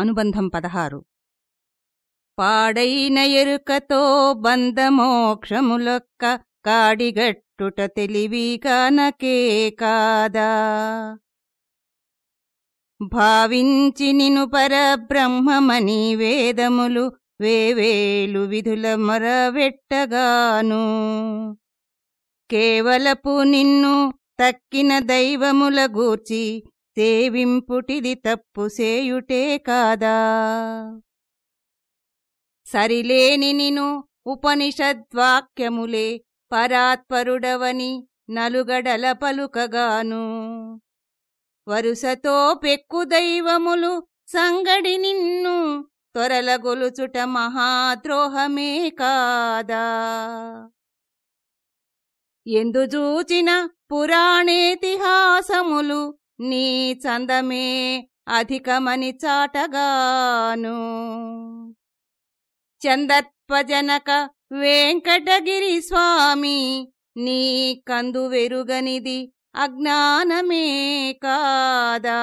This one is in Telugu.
అనుబంధం పదహారు. పాడైన ఎరుకతో బంధమోక్షములొక్క కాడిగట్టుట తెలివిగానకే కాదా? భావించి నిను పరబ్రహ్మమని వేదములు వేవేలు విధుల మొరవెట్టగాను. కేవలపు నిన్ను తక్కిన దైవముల గూర్చి సేవింపుటిది తప్పు సేయుటే కాదా? సరిలేని నిను ఉపనిషద్వాక్యములే పరాత్పరుడవని నలుగడల పలుకగాను. వరుసతో పెక్కు దైవములు సంగడి నిన్ను త్వరలగొలుచుట మహాద్రోహమే కాదా? ఎందుజూచిన పురాణేతిహాసములు నీ చందమే అధికమని చాటగాను. చందత్పజనక వెంకటగిరి స్వామి నీ కందు వెరుగనిది అజ్ఞానమే కాదా?